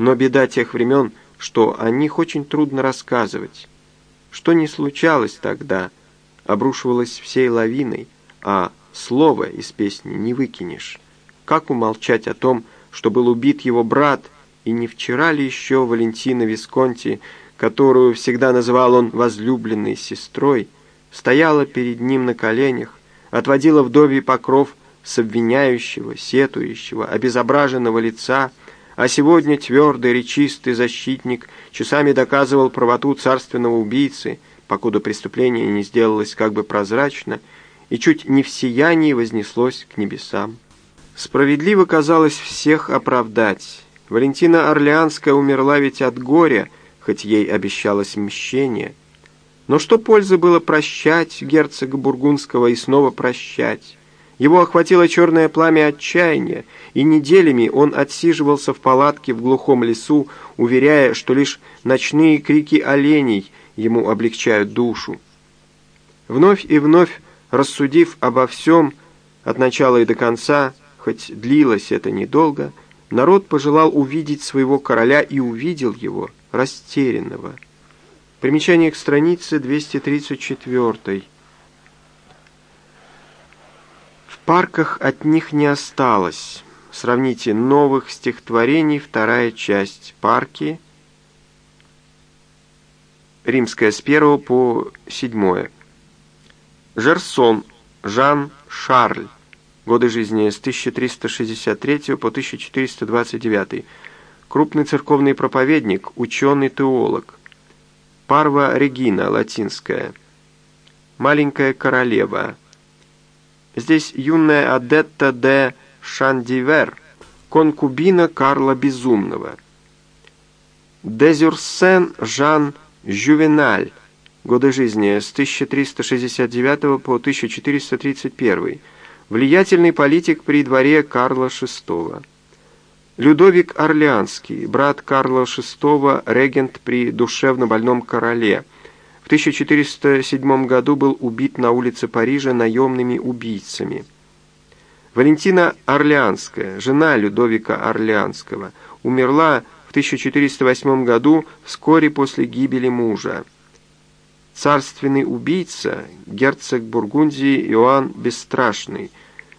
Но беда тех времен, что о них очень трудно рассказывать. Что не случалось тогда, обрушивалось всей лавиной, а слова из песни не выкинешь. Как умолчать о том, что был убит его брат, и не вчера ли еще Валентина Висконти, которую всегда называл он возлюбленной сестрой, стояла перед ним на коленях, отводила вдовий покров с обвиняющего, сетующего, обезображенного лица, а сегодня твердый, речистый защитник часами доказывал правоту царственного убийцы, покуда преступление не сделалось как бы прозрачно, и чуть не в сиянии вознеслось к небесам. Справедливо казалось всех оправдать. Валентина Орлеанская умерла ведь от горя, хоть ей обещалось мщение. Но что пользы было прощать герцога Бургундского и снова прощать? Его охватило черное пламя отчаяния, и неделями он отсиживался в палатке в глухом лесу, уверяя, что лишь ночные крики оленей ему облегчают душу. Вновь и вновь рассудив обо всем от начала и до конца, хоть длилось это недолго, народ пожелал увидеть своего короля и увидел его, растерянного. Примечание к странице 234. В парках от них не осталось. Сравните новых стихотворений, вторая часть. Парки. Римская с 1 по 7. Жерсон Жан Шарль. Годы жизни с 1363 по 1429. Крупный церковный проповедник, ученый-теолог. Парва Регина, латинская. Маленькая королева. Здесь юная Адетта де Шандивер, конкубина Карла Безумного. Дезюрсен Жан Жювеналь. Годы жизни с 1369 по 1431 влиятельный политик при дворе Карла VI. Людовик Орлеанский, брат Карла VI, регент при душевно-больном короле. В 1407 году был убит на улице Парижа наемными убийцами. Валентина Орлеанская, жена Людовика Орлеанского, умерла в 1408 году вскоре после гибели мужа. Царственный убийца, герцог Бургундии Иоанн Бесстрашный,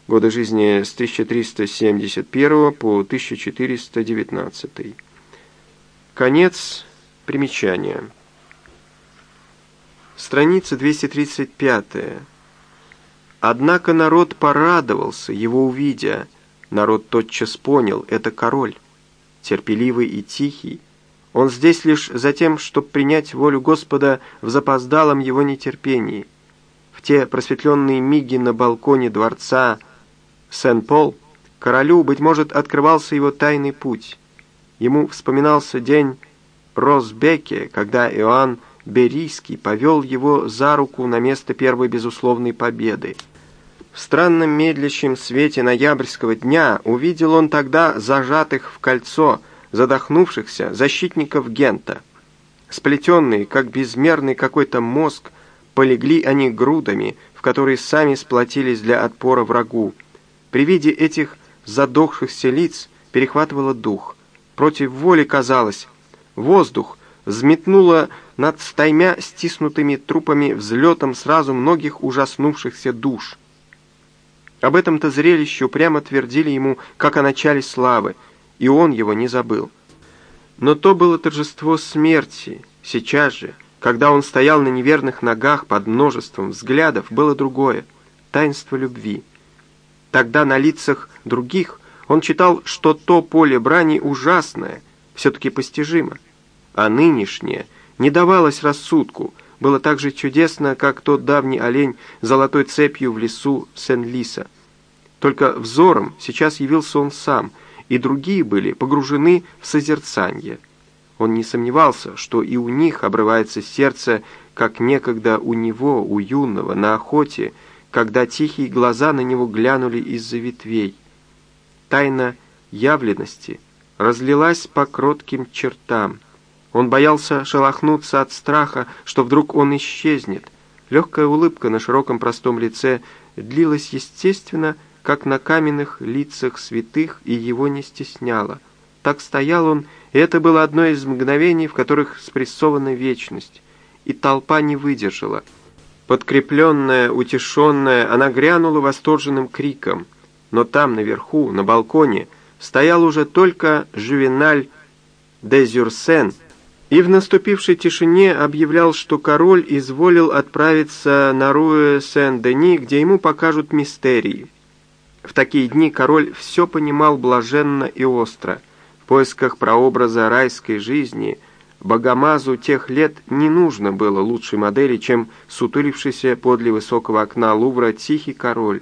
годы жизни с 1371 по 1419. Конец примечания. Страница 235. Однако народ порадовался, его увидя. Народ тотчас понял, это король, терпеливый и тихий. Он здесь лишь за тем, чтобы принять волю Господа в запоздалом его нетерпении. В те просветленные миги на балконе дворца – Сен-Пол, королю, быть может, открывался его тайный путь. Ему вспоминался день Росбеке, когда Иоанн Берийский повел его за руку на место первой безусловной победы. В странном медлящем свете ноябрьского дня увидел он тогда зажатых в кольцо, задохнувшихся защитников Гента. Сплетенные, как безмерный какой-то мозг, полегли они грудами, в которые сами сплотились для отпора врагу. При виде этих задохшихся лиц перехватывало дух. Против воли казалось. Воздух взметнуло над стаймя стиснутыми трупами взлетом сразу многих ужаснувшихся душ. Об этом-то зрелище прямо твердили ему, как о начале славы, и он его не забыл. Но то было торжество смерти. Сейчас же, когда он стоял на неверных ногах под множеством взглядов, было другое — таинство любви. Тогда на лицах других он читал, что то поле брани ужасное, все-таки постижимо, а нынешнее не давалось рассудку, было так же чудесно, как тот давний олень золотой цепью в лесу Сен-Лиса. Только взором сейчас явился он сам, и другие были погружены в созерцание. Он не сомневался, что и у них обрывается сердце, как некогда у него, у юного, на охоте, когда тихие глаза на него глянули из-за ветвей. Тайна явленности разлилась по кротким чертам. Он боялся шелохнуться от страха, что вдруг он исчезнет. Легкая улыбка на широком простом лице длилась естественно, как на каменных лицах святых, и его не стесняла. Так стоял он, И это было одно из мгновений, в которых спрессована вечность, и толпа не выдержала. Подкрепленная, утешенная, она грянула восторженным криком, но там, наверху, на балконе, стоял уже только Жювеналь де Зюрсен, и в наступившей тишине объявлял, что король изволил отправиться на Руэ Сен-Дени, где ему покажут мистерии. В такие дни король все понимал блаженно и остро. В поисках прообраза райской жизни Богомазу тех лет не нужно было лучшей модели, чем сутулившийся подле высокого окна Лувра тихий король.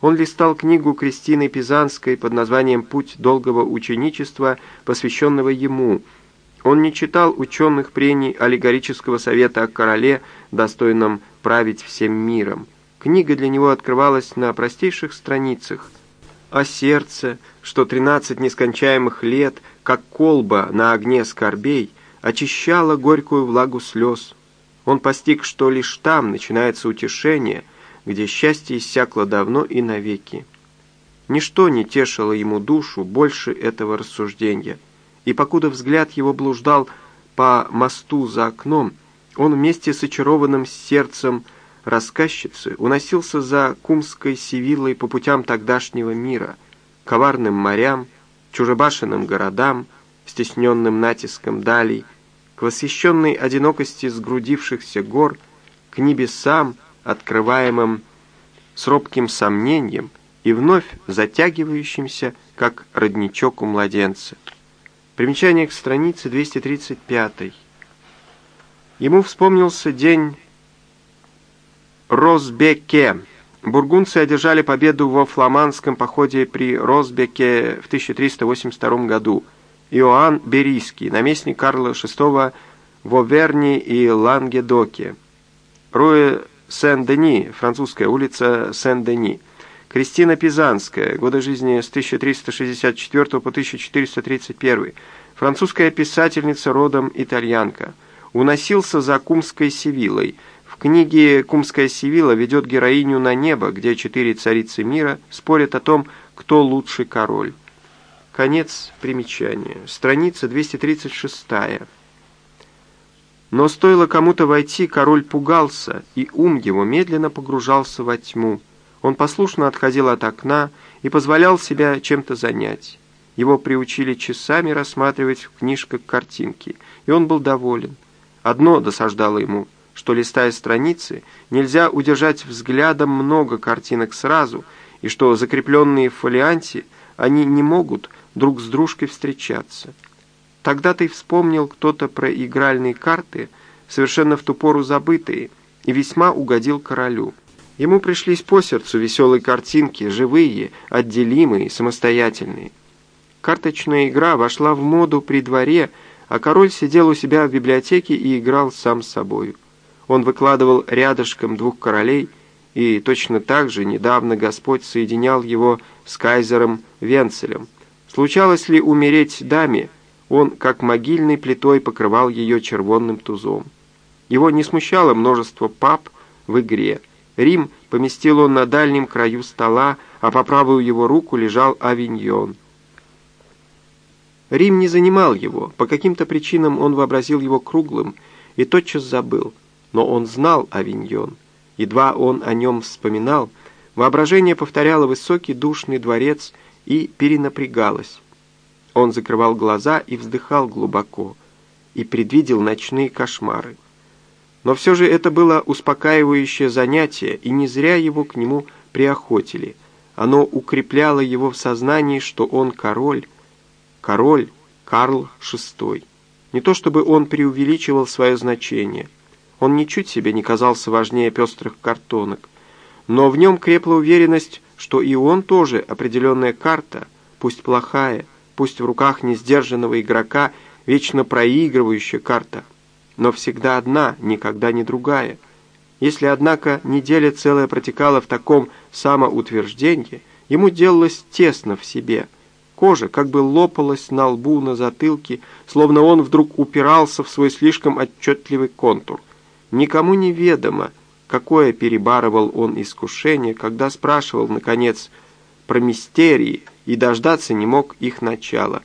Он листал книгу Кристины Пизанской под названием «Путь долгого ученичества», посвященного ему – он не читал ученых прений аллегорического совета о короле, достойном править всем миром. Книга для него открывалась на простейших страницах. О сердце, что тринадцать нескончаемых лет, как колба на огне скорбей, очищала горькую влагу слез. Он постиг, что лишь там начинается утешение, где счастье иссякло давно и навеки. Ничто не тешило ему душу больше этого рассуждения – и покуда взгляд его блуждал по мосту за окном, он вместе с очарованным сердцем рассказчицы уносился за кумской Севиллой по путям тогдашнего мира, коварным морям, чужебашенным городам, стесненным натиском далей, к восхищенной одинокости сгрудившихся гор, к небесам, открываемым с робким сомнением и вновь затягивающимся, как родничок у младенца. Примечание к странице 235. Ему вспомнился день Росбеке. Бургунцы одержали победу во фламандском походе при Росбеке в 1382 году. Иоанн Берийский, наместник Карла VI в Оверни и Лангедоке. Руэ Сен-Дени, французская улица Сен-Дени. Кристина Пизанская, годы жизни с 1364 по 1431, французская писательница родом итальянка, уносился за Кумской Севилой. В книге «Кумская Севила» ведет героиню на небо, где четыре царицы мира спорят о том, кто лучший король. Конец примечания. Страница 236. Но стоило кому-то войти, король пугался, и ум его медленно погружался во тьму. Он послушно отходил от окна и позволял себя чем-то занять. Его приучили часами рассматривать в книжках картинки, и он был доволен. Одно досаждало ему, что, листая страницы, нельзя удержать взглядом много картинок сразу, и что, закрепленные в фолианте, они не могут друг с дружкой встречаться. Тогда ты вспомнил кто-то про игральные карты, совершенно в ту пору забытые, и весьма угодил королю. Ему пришлись по сердцу веселые картинки, живые, отделимые, самостоятельные. Карточная игра вошла в моду при дворе, а король сидел у себя в библиотеке и играл сам с собою. Он выкладывал рядышком двух королей, и точно так же недавно Господь соединял его с кайзером Венцелем. Случалось ли умереть даме, он, как могильной плитой, покрывал ее червонным тузом. Его не смущало множество пап в игре – Рим поместил он на дальнем краю стола, а по правую его руку лежал авиньон. Рим не занимал его, по каким-то причинам он вообразил его круглым и тотчас забыл, но он знал авиньон. Едва он о нем вспоминал, воображение повторяло высокий душный дворец и перенапрягалось. Он закрывал глаза и вздыхал глубоко, и предвидел ночные кошмары. Но все же это было успокаивающее занятие, и не зря его к нему приохотили. Оно укрепляло его в сознании, что он король, король Карл VI. Не то чтобы он преувеличивал свое значение. Он ничуть себе не казался важнее пестрых картонок. Но в нем крепла уверенность, что и он тоже определенная карта, пусть плохая, пусть в руках несдержанного игрока, вечно проигрывающая карта – но всегда одна, никогда не другая. Если, однако, неделя целая протекала в таком самоутверждении, ему делалось тесно в себе. Кожа как бы лопалась на лбу, на затылке, словно он вдруг упирался в свой слишком отчетливый контур. Никому не ведомо, какое перебарывал он искушение, когда спрашивал, наконец, про мистерии и дождаться не мог их начала.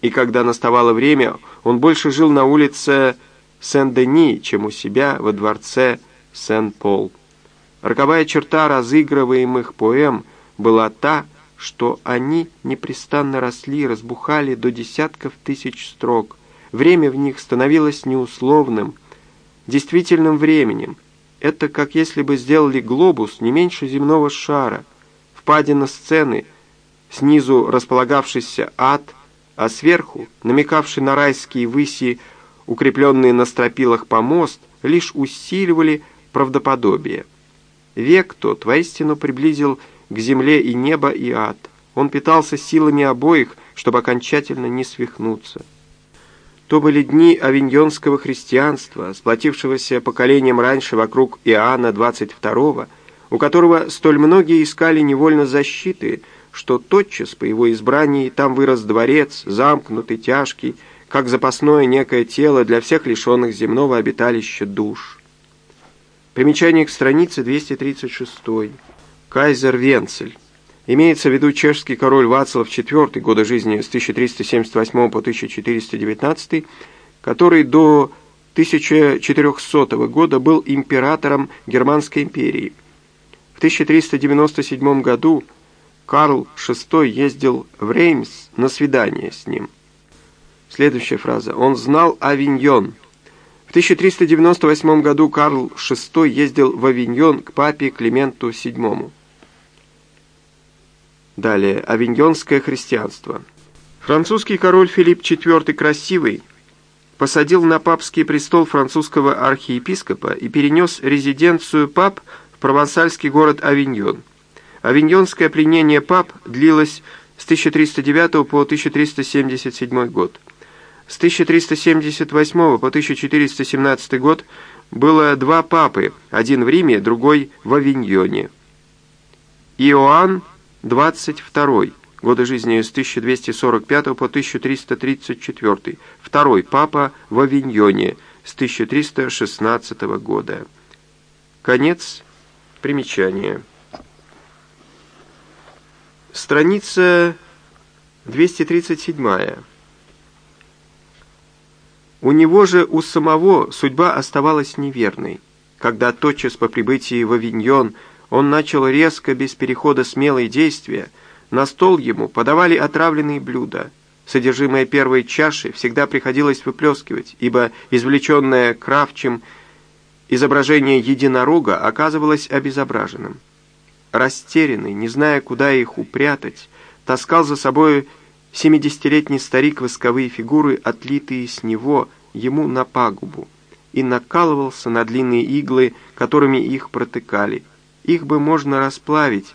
И когда наставало время, он больше жил на улице Сен-Дени, чем у себя во дворце Сен-Пол. Роковая черта разыгрываемых поэм была та, что они непрестанно росли, разбухали до десятков тысяч строк. Время в них становилось неусловным, действительным временем. Это как если бы сделали глобус не меньше земного шара. Впадина сцены, снизу располагавшийся ад, а сверху, намекавший на райские выси, укрепленные на стропилах помост, лишь усиливали правдоподобие. Век тот воистину приблизил к земле и небо, и ад. Он питался силами обоих, чтобы окончательно не свихнуться. То были дни авиньонского христианства, сплотившегося поколением раньше вокруг Иоанна 22 у которого столь многие искали невольно защиты, что тотчас по его избрании там вырос дворец, замкнутый, тяжкий, как запасное некое тело для всех лишенных земного обиталища душ. Примечание к странице 236. Кайзер Венцель. Имеется в виду чешский король Вацлав IV, годы жизни с 1378 по 1419, который до 1400 года был императором Германской империи. В 1397 году Карл VI ездил в Реймс на свидание с ним. Следующая фраза. Он знал Авиньон. В 1398 году Карл VI ездил в Авиньон к папе Клименту VII. Далее. Авиньонское христианство. Французский король Филипп IV Красивый посадил на папский престол французского архиепископа и перенес резиденцию пап в провансальский город Авиньон. Авиньонское пленение пап длилось с 1309 по 1377 год. С 1378 по 1417 год было два папы, один в Риме, другой в Авиньоне. Иоанн 22 годы жизни с 1245 по 1334, второй папа в Авиньоне с 1316 года. Конец примечания. Страница 237. У него же у самого судьба оставалась неверной. Когда тотчас по прибытии в Авиньон он начал резко, без перехода смелые действия, на стол ему подавали отравленные блюда. Содержимое первой чаши всегда приходилось выплескивать, ибо извлеченное Кравчем изображение единорога оказывалось обезображенным растерянный, не зная, куда их упрятать, таскал за собой семидесятилетний старик восковые фигуры, отлитые с него, ему на пагубу, и накалывался на длинные иглы, которыми их протыкали. Их бы можно расплавить,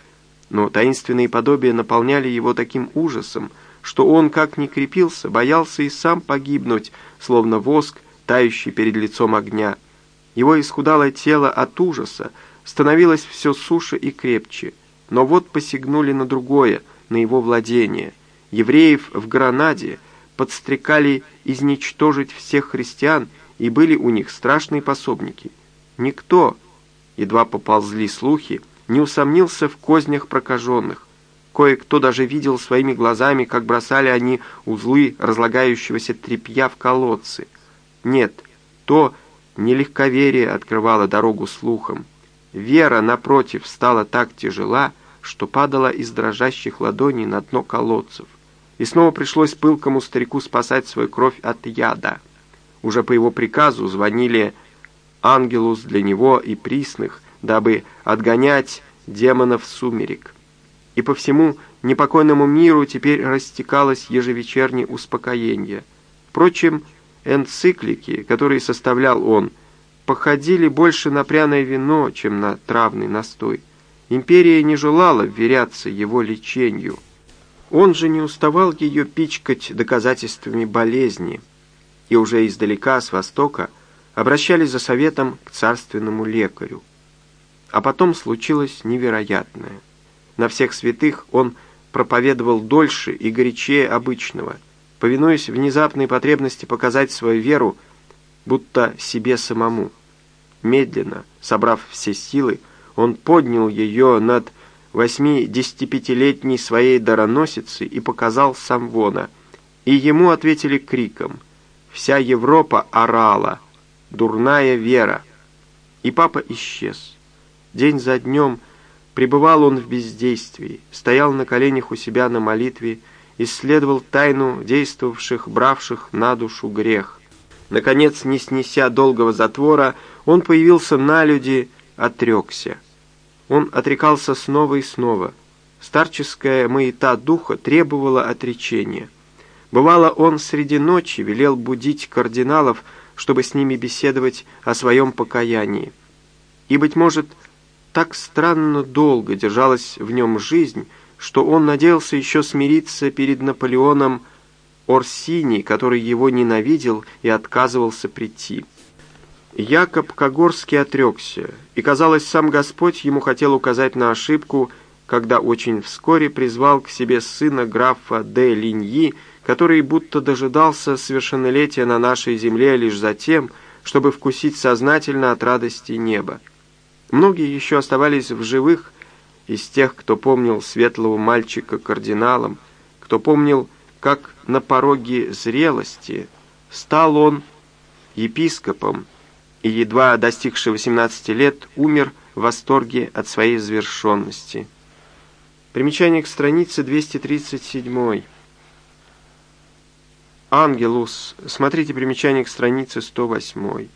но таинственные подобия наполняли его таким ужасом, что он, как ни крепился, боялся и сам погибнуть, словно воск, тающий перед лицом огня. Его исхудалое тело от ужаса становилось все суше и крепче. Но вот посягнули на другое, на его владение. Евреев в Гранаде подстрекали изничтожить всех христиан, и были у них страшные пособники. Никто, едва поползли слухи, не усомнился в кознях прокаженных. Кое-кто даже видел своими глазами, как бросали они узлы разлагающегося тряпья в колодцы. Нет, то нелегковерие открывало дорогу слухам. Вера, напротив, стала так тяжела, что падала из дрожащих ладоней на дно колодцев. И снова пришлось пылкому старику спасать свою кровь от яда. Уже по его приказу звонили ангелус для него и присных, дабы отгонять демонов сумерек. И по всему непокойному миру теперь растекалось ежевечернее успокоение. Впрочем, энциклики, которые составлял он, походили больше на пряное вино, чем на травный настой. Империя не желала вверяться его лечению. Он же не уставал ее пичкать доказательствами болезни, и уже издалека, с востока, обращались за советом к царственному лекарю. А потом случилось невероятное. На всех святых он проповедовал дольше и горячее обычного, повинуясь внезапной потребности показать свою веру, будто себе самому. Медленно, собрав все силы, он поднял ее над восьми-десятипятилетней своей дароносицей и показал Самвона. И ему ответили криком. Вся Европа орала. Дурная вера. И папа исчез. День за днем пребывал он в бездействии, стоял на коленях у себя на молитве, исследовал тайну действовавших, бравших на душу грех. Наконец, не снеся долгого затвора, он появился на люди, отрекся. Он отрекался снова и снова. Старческая маята духа требовала отречения. Бывало, он среди ночи велел будить кардиналов, чтобы с ними беседовать о своем покаянии. И, быть может, так странно долго держалась в нем жизнь, что он надеялся еще смириться перед Наполеоном Орсини, который его ненавидел и отказывался прийти. Якоб Когорский отрекся, и, казалось, сам Господь ему хотел указать на ошибку, когда очень вскоре призвал к себе сына графа де Линьи, который будто дожидался совершеннолетия на нашей земле лишь за тем, чтобы вкусить сознательно от радости неба. Многие еще оставались в живых из тех, кто помнил светлого мальчика кардиналом, кто помнил как на пороге зрелости стал он епископом и, едва достигший 18 лет, умер в восторге от своей завершенности. Примечание к странице 237. Ангелус. Смотрите примечание к странице 108.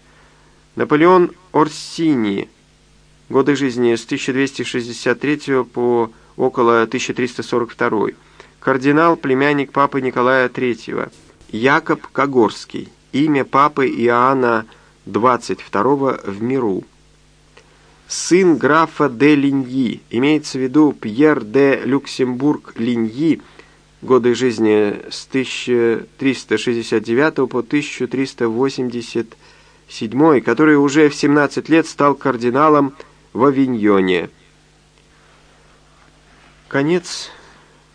Наполеон Орсини. Годы жизни с 1263 по около 1342 кардинал, племянник папы Николая III, Якоб Когорский, имя папы Иоанна XXII в миру. Сын графа де Линьи, имеется в виду Пьер де Люксембург Линьи, годы жизни с 1369 по 1387, который уже в 17 лет стал кардиналом в Авиньоне. Конец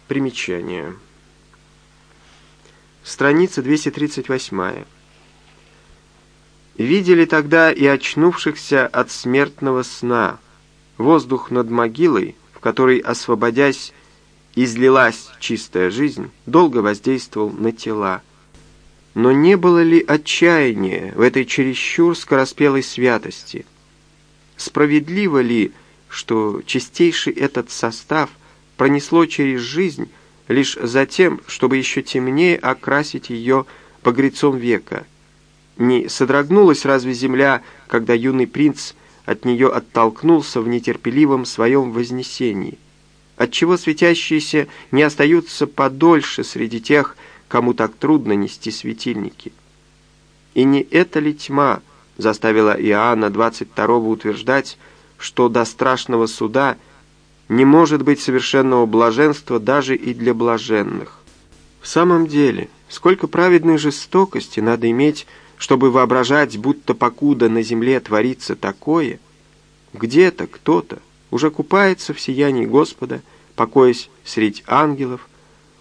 Примечание. Страница 238. Видели тогда и очнувшихся от смертного сна. Воздух над могилой, в которой, освободясь, излилась чистая жизнь, долго воздействовал на тела. Но не было ли отчаяния в этой чересчур скороспелой святости? Справедливо ли, что чистейший этот состав – пронесло через жизнь лишь за тем, чтобы еще темнее окрасить ее погрецом века. Не содрогнулась разве земля, когда юный принц от нее оттолкнулся в нетерпеливом своем вознесении? Отчего светящиеся не остаются подольше среди тех, кому так трудно нести светильники? И не эта ли тьма заставила Иоанна 22 утверждать, что до страшного суда – не может быть совершенного блаженства даже и для блаженных. В самом деле, сколько праведной жестокости надо иметь, чтобы воображать, будто покуда на земле творится такое, где-то кто-то уже купается в сиянии Господа, покоясь средь ангелов,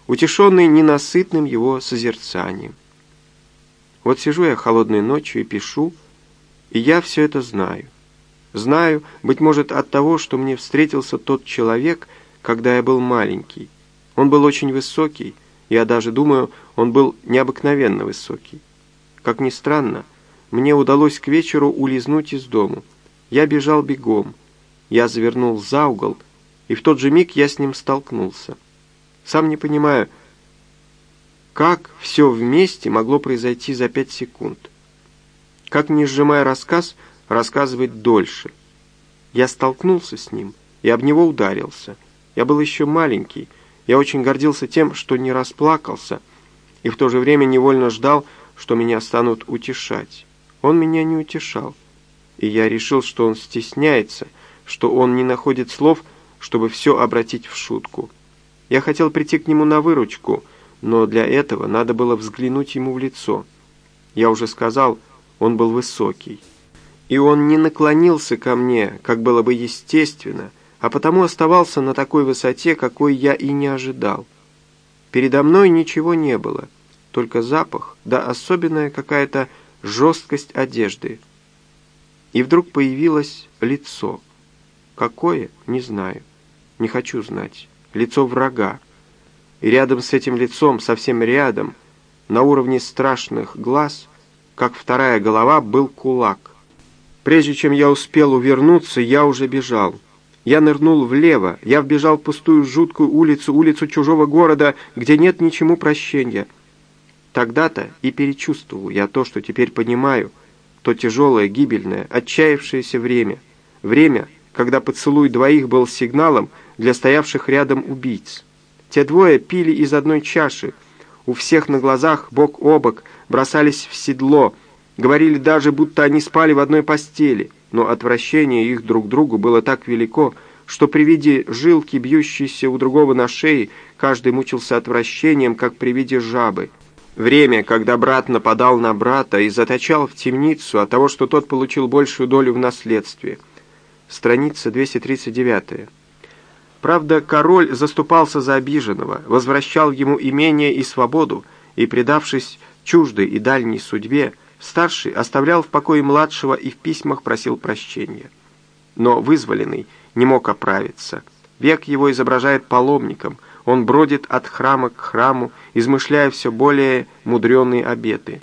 утешенный ненасытным его созерцанием. Вот сижу я холодной ночью и пишу, и я все это знаю. Знаю, быть может, от того, что мне встретился тот человек, когда я был маленький. Он был очень высокий, я даже думаю, он был необыкновенно высокий. Как ни странно, мне удалось к вечеру улизнуть из дому. Я бежал бегом. Я завернул за угол, и в тот же миг я с ним столкнулся. Сам не понимаю, как все вместе могло произойти за пять секунд. Как не сжимая рассказ, рассказывать дольше. Я столкнулся с ним и об него ударился. Я был еще маленький. Я очень гордился тем, что не расплакался, и в то же время невольно ждал, что меня станут утешать. Он меня не утешал, и я решил, что он стесняется, что он не находит слов, чтобы все обратить в шутку. Я хотел прийти к нему на выручку, но для этого надо было взглянуть ему в лицо. Я уже сказал, он был высокий и он не наклонился ко мне, как было бы естественно, а потому оставался на такой высоте, какой я и не ожидал. Передо мной ничего не было, только запах, да особенная какая-то жесткость одежды. И вдруг появилось лицо. Какое? Не знаю. Не хочу знать. Лицо врага. И рядом с этим лицом, совсем рядом, на уровне страшных глаз, как вторая голова, был кулак. Прежде чем я успел увернуться, я уже бежал. Я нырнул влево, я вбежал в пустую жуткую улицу, улицу чужого города, где нет ничему прощения. Тогда-то и перечувствовал я то, что теперь понимаю, то тяжелое, гибельное, отчаявшееся время. Время, когда поцелуй двоих был сигналом для стоявших рядом убийц. Те двое пили из одной чаши, у всех на глазах, бок о бок, бросались в седло, говорили даже, будто они спали в одной постели, но отвращение их друг к другу было так велико, что при виде жилки, бьющейся у другого на шее, каждый мучился отвращением, как при виде жабы. Время, когда брат нападал на брата и заточал в темницу от того, что тот получил большую долю в наследстве. Страница 239. Правда, король заступался за обиженного, возвращал ему имение и свободу, и, предавшись чуждой и дальней судьбе, старший оставлял в покое младшего и в письмах просил прощения. Но вызволенный не мог оправиться. Век его изображает паломником, он бродит от храма к храму, измышляя все более мудреные обеты.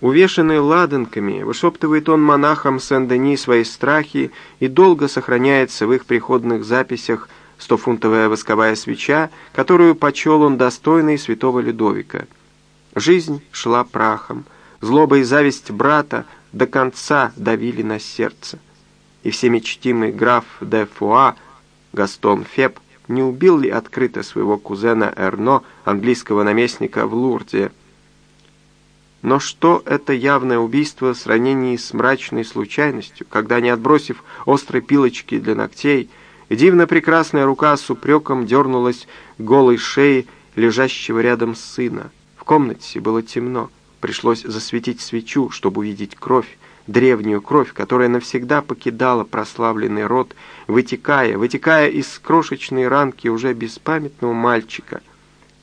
Увешанный ладанками, вышептывает он монахам Сен-Дени свои страхи и долго сохраняется в их приходных записях стофунтовая восковая свеча, которую почел он достойной святого Людовика. Жизнь шла прахом, злоба и зависть брата до конца давили на сердце. И всеми чтимый граф де Фуа, Гастон Феб, не убил ли открыто своего кузена Эрно, английского наместника в Лурде. Но что это явное убийство в сравнении с мрачной случайностью, когда, не отбросив острой пилочки для ногтей, Дивно прекрасная рука с упреком дернулась голой шее лежащего рядом сына. В комнате было темно. Пришлось засветить свечу, чтобы увидеть кровь, древнюю кровь, которая навсегда покидала прославленный род, вытекая, вытекая из крошечной ранки уже беспамятного мальчика.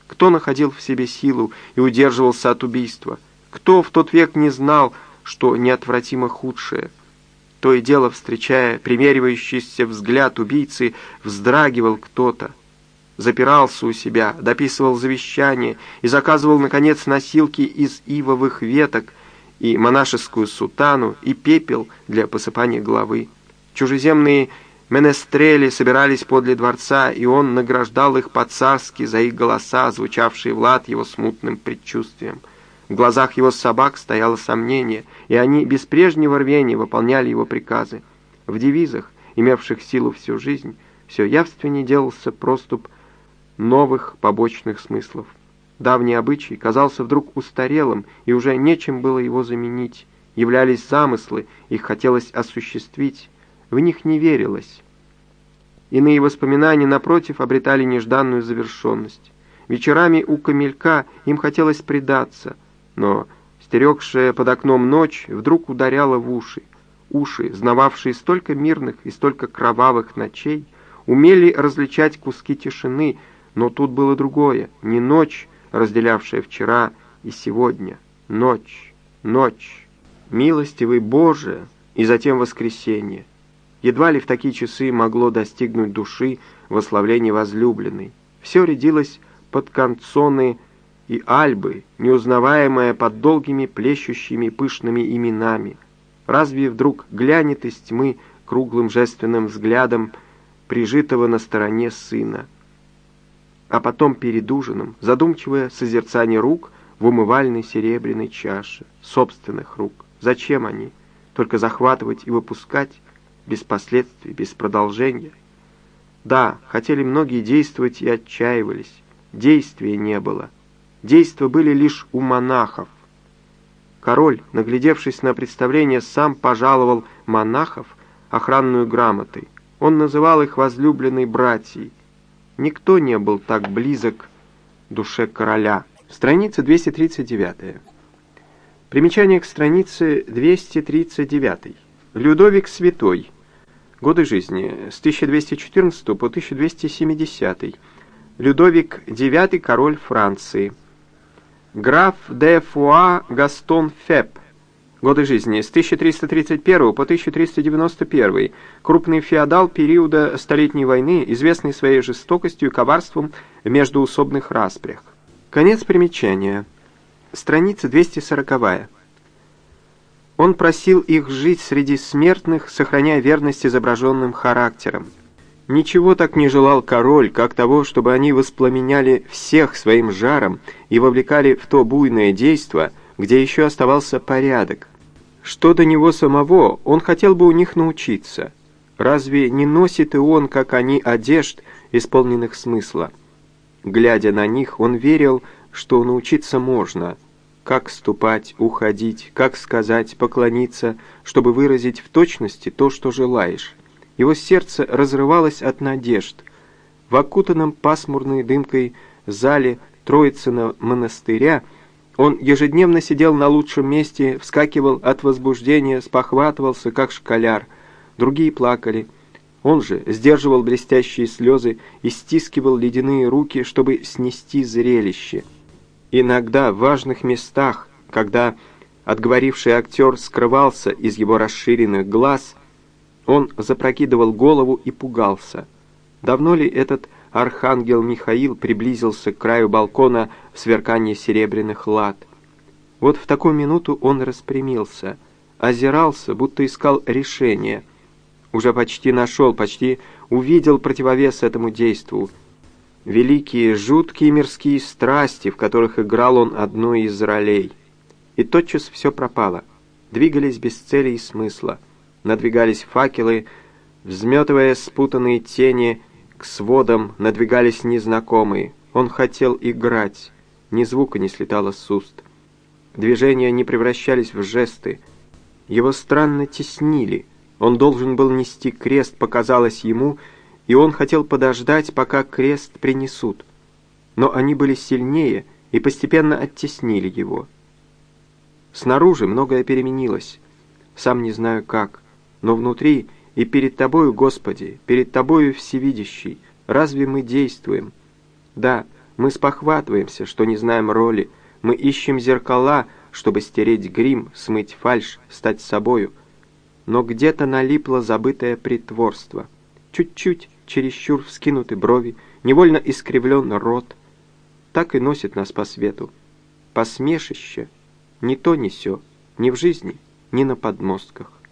Кто находил в себе силу и удерживался от убийства? Кто в тот век не знал, что неотвратимо худшее — то и дело, встречая примеривающийся взгляд убийцы, вздрагивал кто-то. Запирался у себя, дописывал завещание и заказывал, наконец, носилки из ивовых веток и монашескую сутану, и пепел для посыпания головы. Чужеземные менестрели собирались подле дворца, и он награждал их по-царски за их голоса, звучавшие в лад его смутным предчувствием. В глазах его собак стояло сомнение, и они без прежнего рвения выполняли его приказы. В девизах, имевших силу всю жизнь, все явственнее делался проступ новых побочных смыслов. Давний обычай казался вдруг устарелым, и уже нечем было его заменить. Являлись замыслы, их хотелось осуществить, в них не верилось. Иные воспоминания, напротив, обретали нежданную завершенность. Вечерами у камелька им хотелось предаться, но стерегшая под окном ночь вдруг ударяла в уши. Уши, знававшие столько мирных и столько кровавых ночей, умели различать куски тишины, но тут было другое, не ночь, разделявшая вчера и сегодня, ночь, ночь, милостивый Боже, и затем воскресенье. Едва ли в такие часы могло достигнуть души вославление возлюбленной. Все рядилось под концоны и Альбы, неузнаваемая под долгими плещущими пышными именами. Разве вдруг глянет из тьмы круглым жественным взглядом прижитого на стороне сына? А потом перед ужином задумчивое созерцание рук в умывальной серебряной чаше, собственных рук. Зачем они? Только захватывать и выпускать, без последствий, без продолжения. Да, хотели многие действовать и отчаивались. Действия не было действия были лишь у монахов. Король, наглядевшись на представление, сам пожаловал монахов охранную грамотой. Он называл их возлюбленной братьей. Никто не был так близок душе короля. Страница 239. Примечание к странице 239. Людовик Святой. Годы жизни с 1214 по 1270. Людовик IX, король Франции. Граф де Фуа Гастон Феб. Годы жизни с 1331 по 1391. Крупный феодал периода Столетней войны, известный своей жестокостью и коварством в междуусобных распрях. Конец примечания. Страница 240. Он просил их жить среди смертных, сохраняя верность изображенным характерам. Ничего так не желал король, как того, чтобы они воспламеняли всех своим жаром и вовлекали в то буйное действо, где еще оставался порядок. Что до него самого, он хотел бы у них научиться. Разве не носит и он, как они, одежд, исполненных смысла? Глядя на них, он верил, что научиться можно. Как ступать, уходить, как сказать, поклониться, чтобы выразить в точности то, что желаешь. Его сердце разрывалось от надежд. В окутанном пасмурной дымкой зале Троицына монастыря он ежедневно сидел на лучшем месте, вскакивал от возбуждения, спохватывался, как школяр. Другие плакали. Он же сдерживал блестящие слезы и стискивал ледяные руки, чтобы снести зрелище. Иногда в важных местах, когда отговоривший актер скрывался из его расширенных глаз, он запрокидывал голову и пугался. Давно ли этот архангел Михаил приблизился к краю балкона в сверкании серебряных лад? Вот в такую минуту он распрямился, озирался, будто искал решения. Уже почти нашел, почти увидел противовес этому действу. Великие, жуткие мирские страсти, в которых играл он одну из ролей. И тотчас все пропало. Двигались без цели и смысла — надвигались факелы, взметывая спутанные тени, к сводам надвигались незнакомые. Он хотел играть, ни звука не слетало с уст. Движения не превращались в жесты. Его странно теснили. Он должен был нести крест, показалось ему, и он хотел подождать, пока крест принесут. Но они были сильнее и постепенно оттеснили его. Снаружи многое переменилось. Сам не знаю как но внутри и перед Тобою, Господи, перед Тобою Всевидящий, разве мы действуем? Да, мы спохватываемся, что не знаем роли, мы ищем зеркала, чтобы стереть грим, смыть фальшь, стать собою. Но где-то налипло забытое притворство. Чуть-чуть, чересчур вскинуты брови, невольно искривлен рот. Так и носит нас по свету. Посмешище, ни то ни сё, ни в жизни, ни на подмостках.